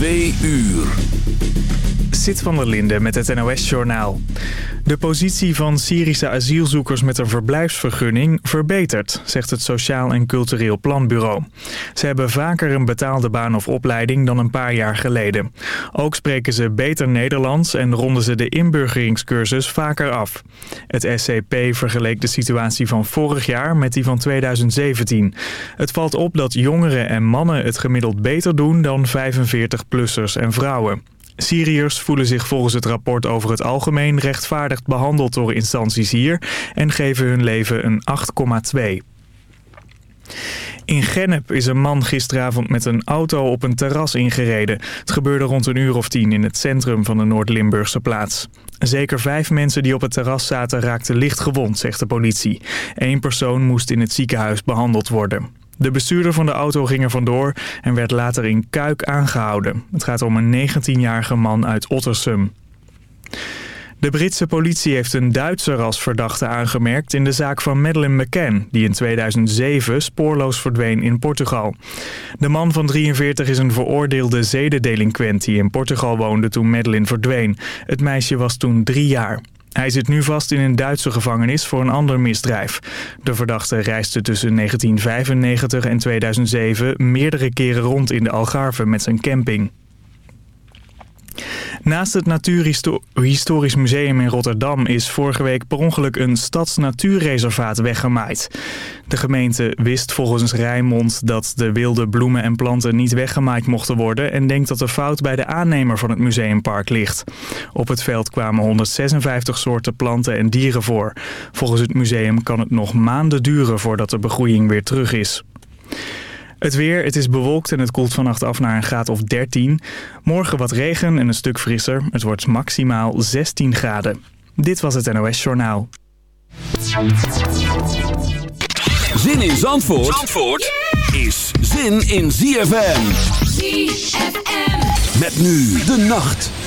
Twee uur. Sit van der Linde met het NOS-journaal. De positie van Syrische asielzoekers met een verblijfsvergunning verbetert, zegt het Sociaal en Cultureel Planbureau. Ze hebben vaker een betaalde baan of opleiding dan een paar jaar geleden. Ook spreken ze beter Nederlands en ronden ze de inburgeringscursus vaker af. Het SCP vergeleek de situatie van vorig jaar met die van 2017. Het valt op dat jongeren en mannen het gemiddeld beter doen dan 45-plussers en vrouwen. Syriërs voelen zich volgens het rapport over het algemeen rechtvaardig behandeld door instanties hier en geven hun leven een 8,2. In Gennep is een man gisteravond met een auto op een terras ingereden. Het gebeurde rond een uur of tien in het centrum van de Noord-Limburgse plaats. Zeker vijf mensen die op het terras zaten raakten licht gewond, zegt de politie. Eén persoon moest in het ziekenhuis behandeld worden. De bestuurder van de auto ging er vandoor en werd later in Kuik aangehouden. Het gaat om een 19-jarige man uit Ottersum. De Britse politie heeft een Duitser als verdachte aangemerkt in de zaak van Madeleine McCann, die in 2007 spoorloos verdween in Portugal. De man van 43 is een veroordeelde zedendelinquent die in Portugal woonde toen Madeleine verdween. Het meisje was toen drie jaar. Hij zit nu vast in een Duitse gevangenis voor een ander misdrijf. De verdachte reisde tussen 1995 en 2007 meerdere keren rond in de Algarve met zijn camping. Naast het Natuurhistorisch Museum in Rotterdam is vorige week per ongeluk een stadsnatuurreservaat weggemaaid. De gemeente wist volgens Rijnmond dat de wilde bloemen en planten niet weggemaaid mochten worden en denkt dat de fout bij de aannemer van het museumpark ligt. Op het veld kwamen 156 soorten planten en dieren voor. Volgens het museum kan het nog maanden duren voordat de begroeiing weer terug is. Het weer, het is bewolkt en het koelt vannacht af naar een graad of 13. Morgen wat regen en een stuk frisser. Het wordt maximaal 16 graden. Dit was het NOS Journaal. Zin in Zandvoort, Zandvoort is zin in ZFM. ZFM. Met nu de nacht.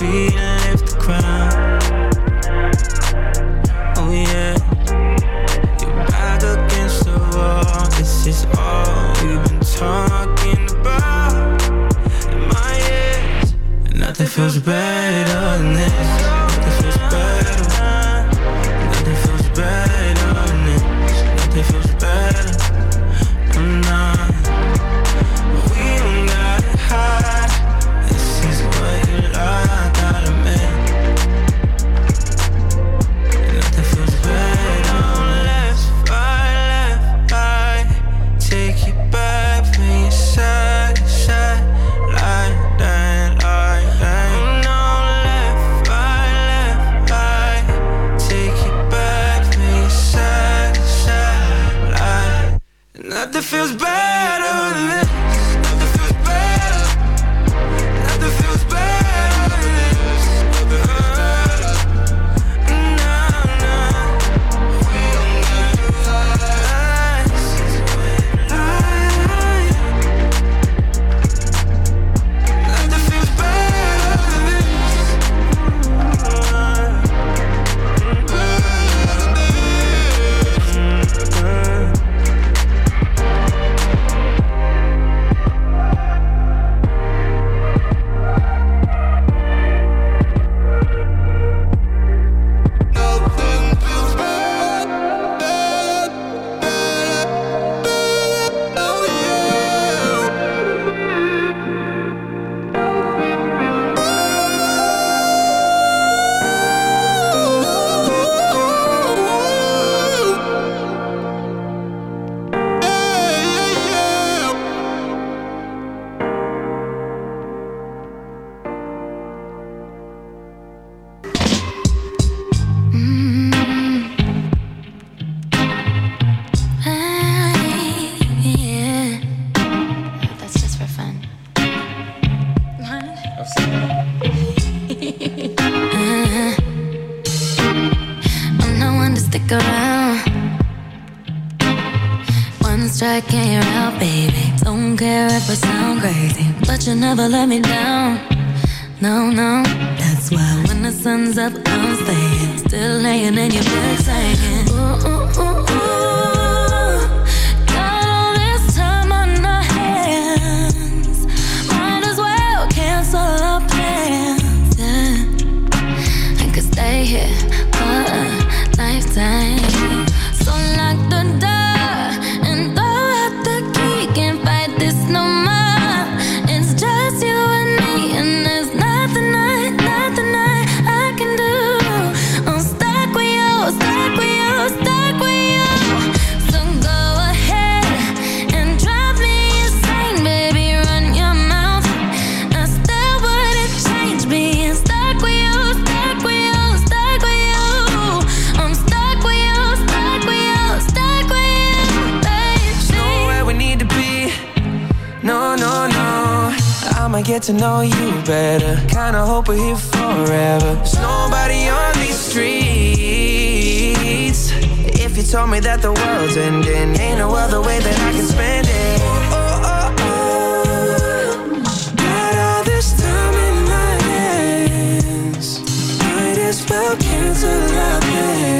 see let me cancel out, babe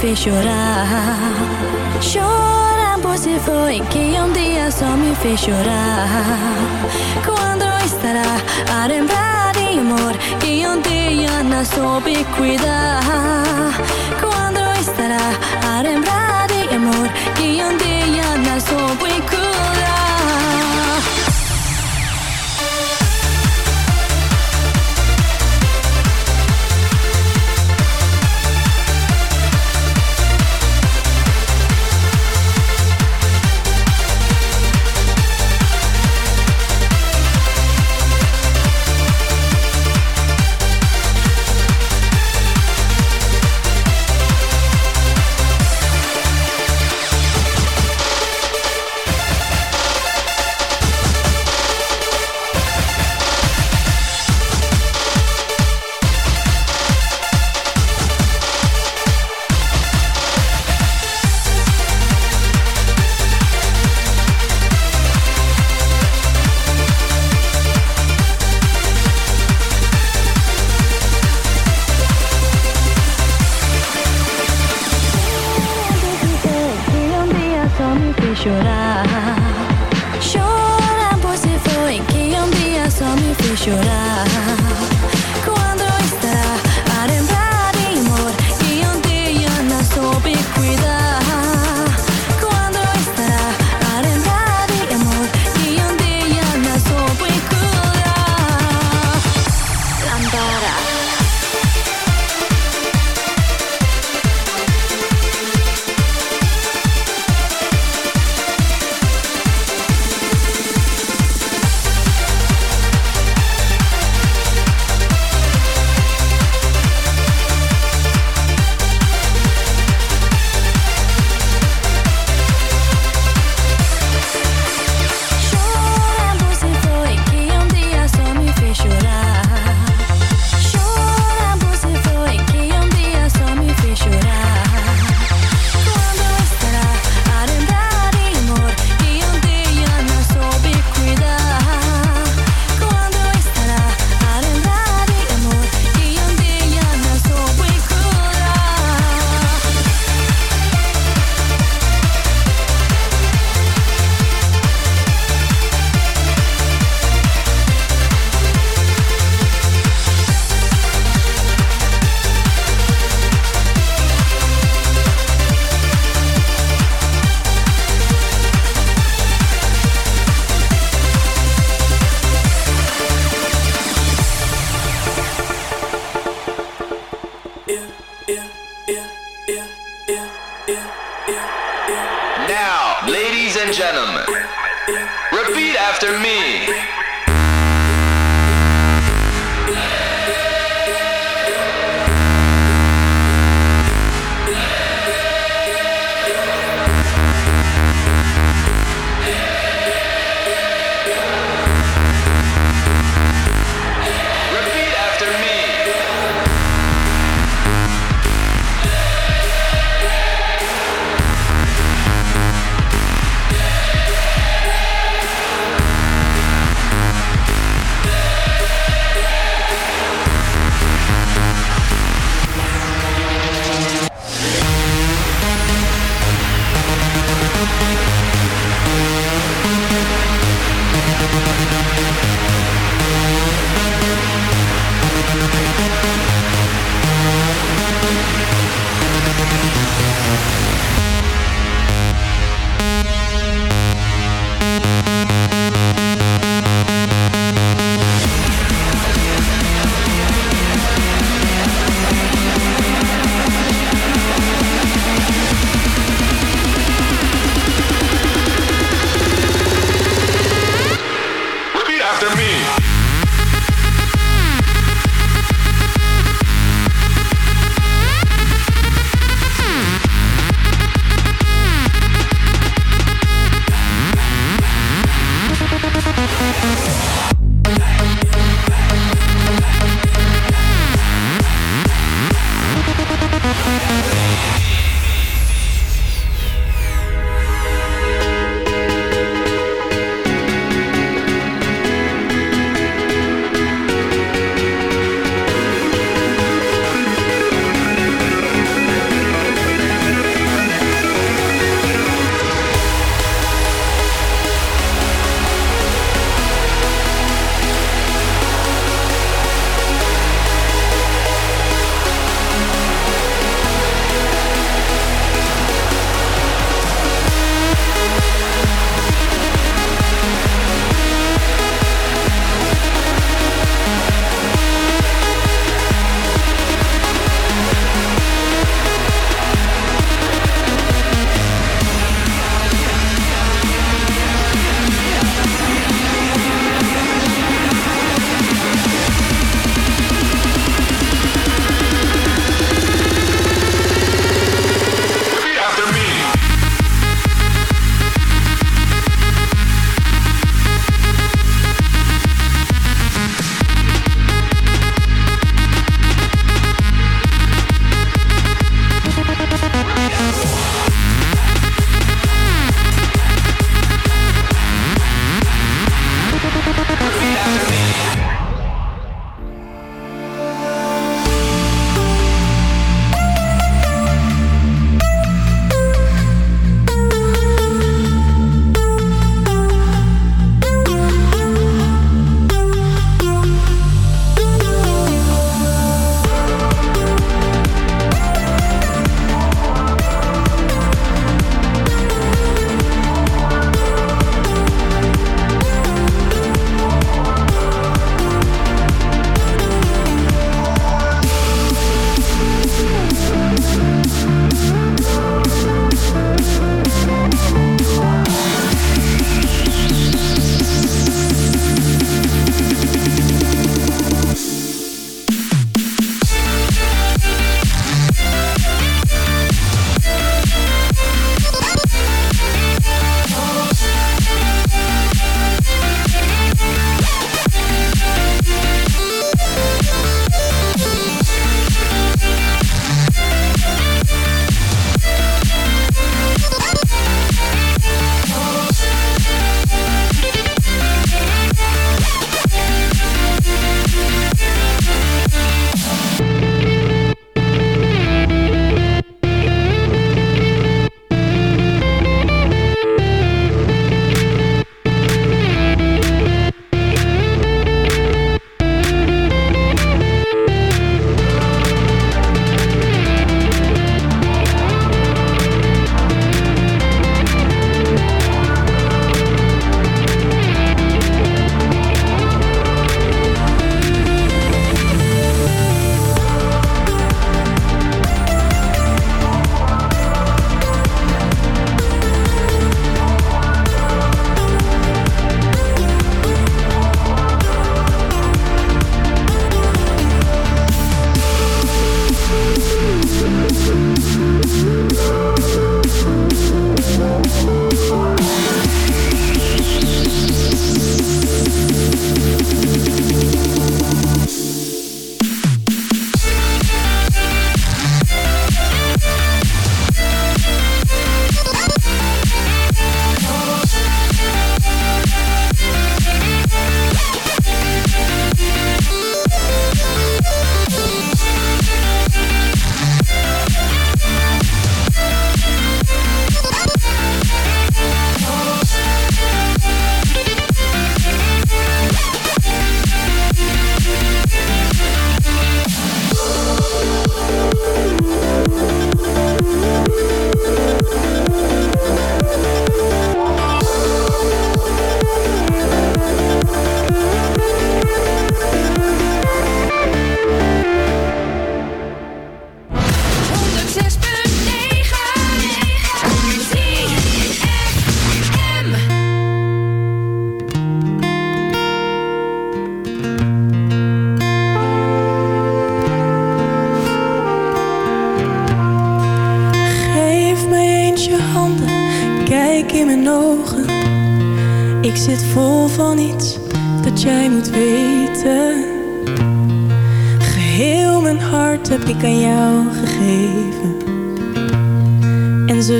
fez chorar. Chorar por se foi que um dia só me fez chorar. Quando estará a lembrar de amor que um dia não soube cuidar? Quando estará a lembrar de amor que um dia não soube cuidar?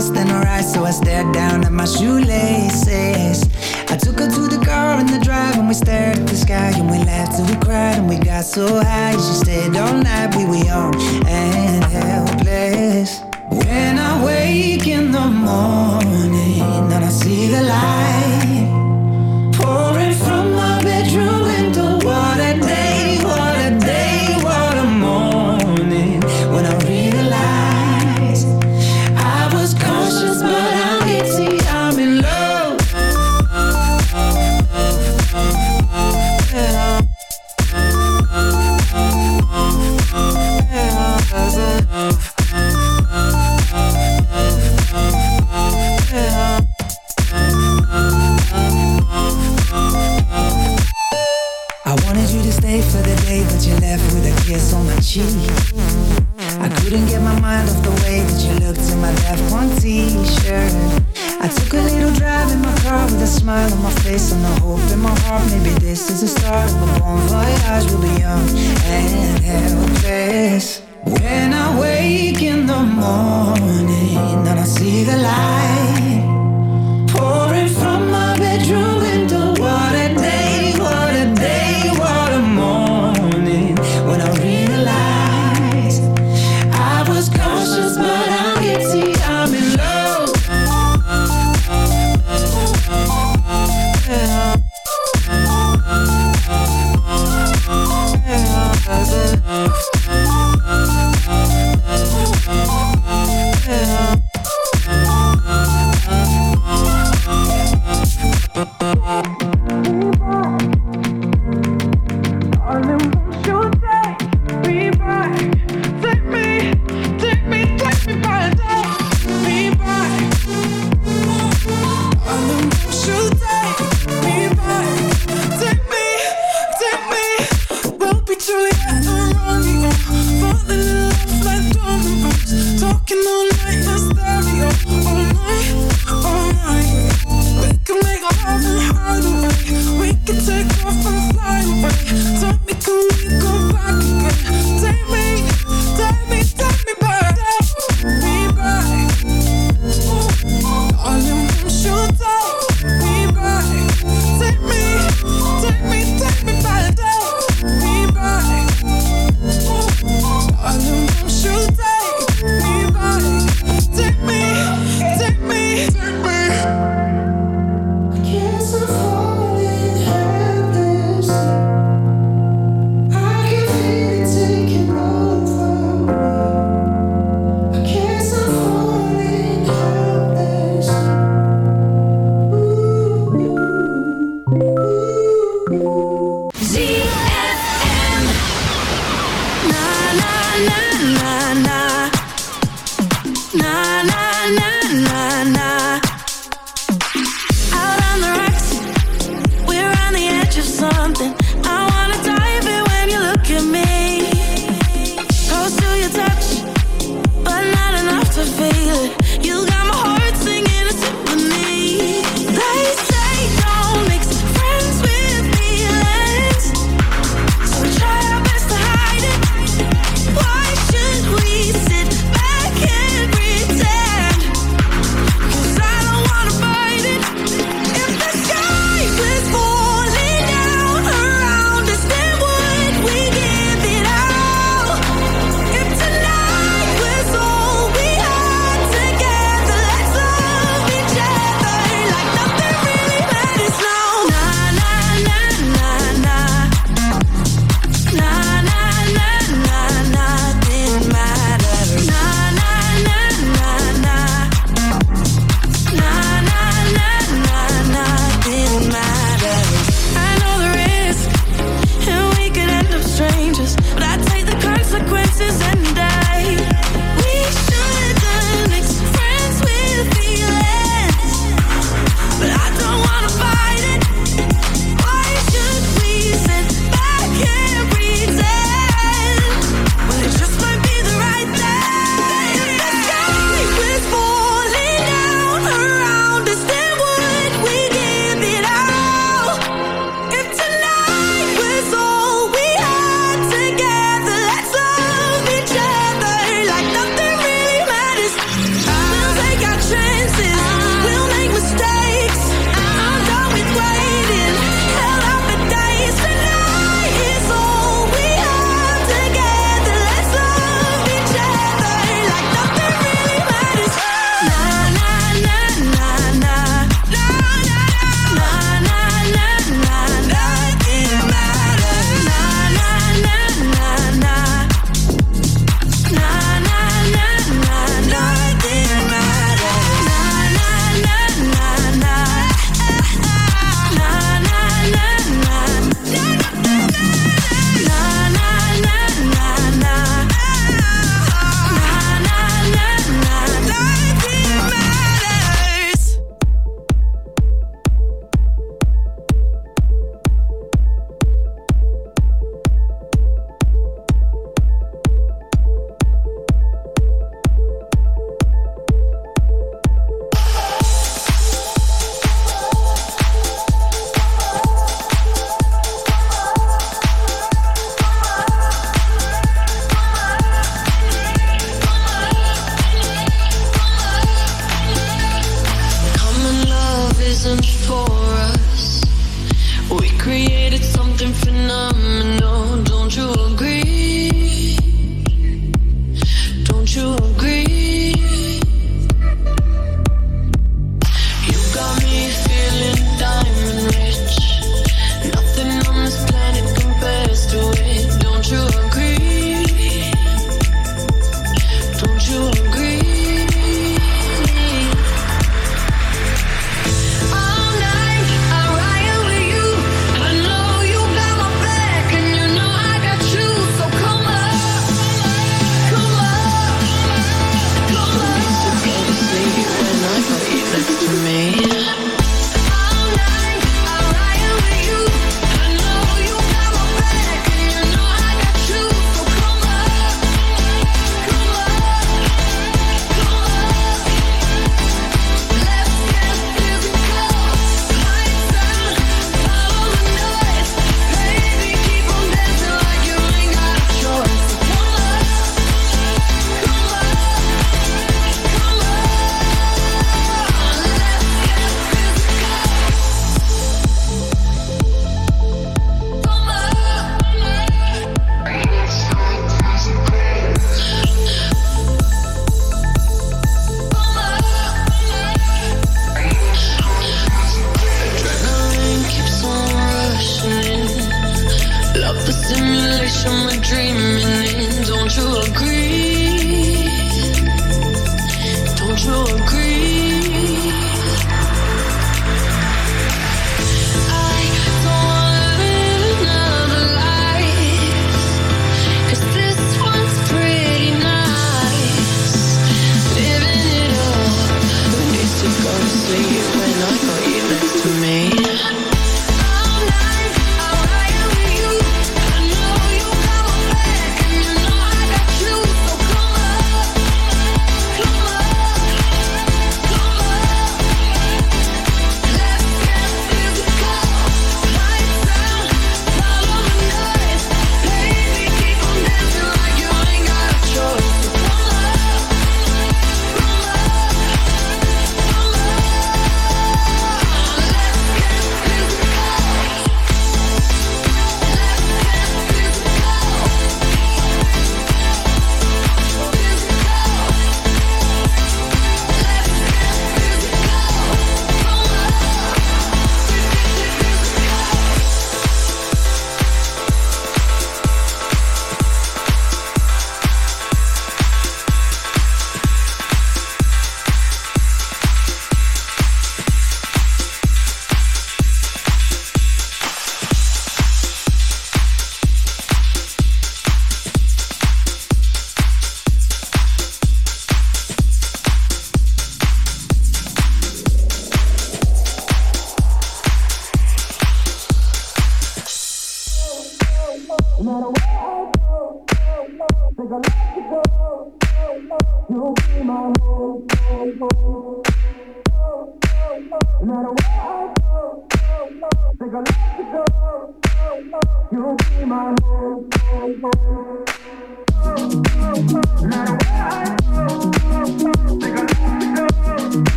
lost her eyes, so I stared down at my shoelaces. I took her to the car in the drive and we stared at the sky and we laughed and we cried and we got so high. She stayed all night, we were young and helpless. When I wake in the morning and I see the light. bon voyage, we'll be young and helpless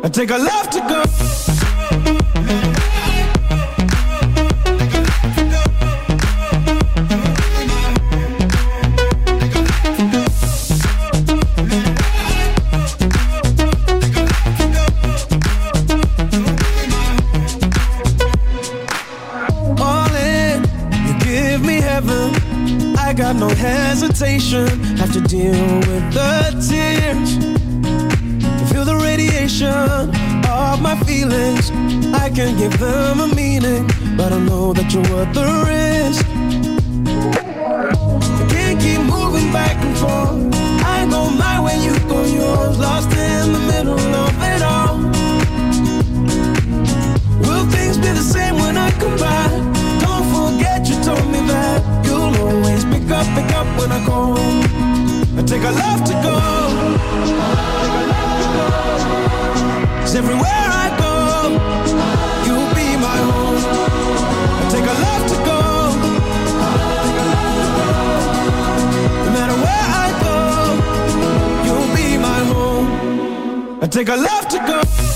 I take a love to go. all in. You give me heaven. I got no hesitation. Have to deal with the tears. Radiation of my feelings. I can give them a meaning, but I know that you're worth the risk. I can't keep moving back and forth. I go my way, you go yours. Lost in the middle of it all. Will things be the same when I come back? Don't forget you told me that you'll always pick up, pick up when I go. I take a love to go. Everywhere I go, you'll be my home. I take a love to go. No matter where I go, you'll be my home. I take a love to go.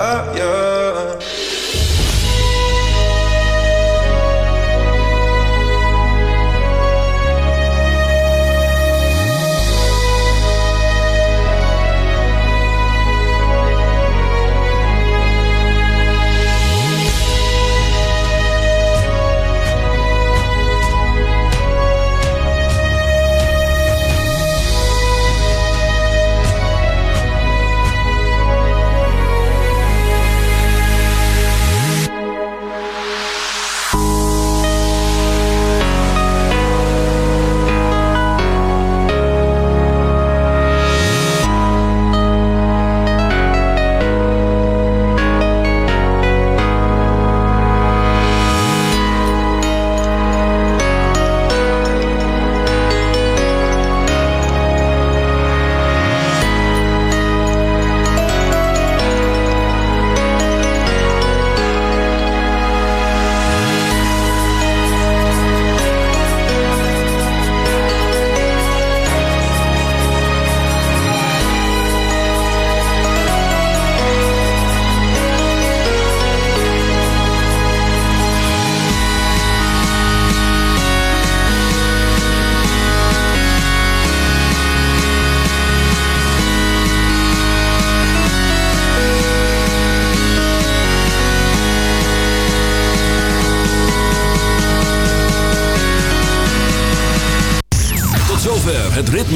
yeah.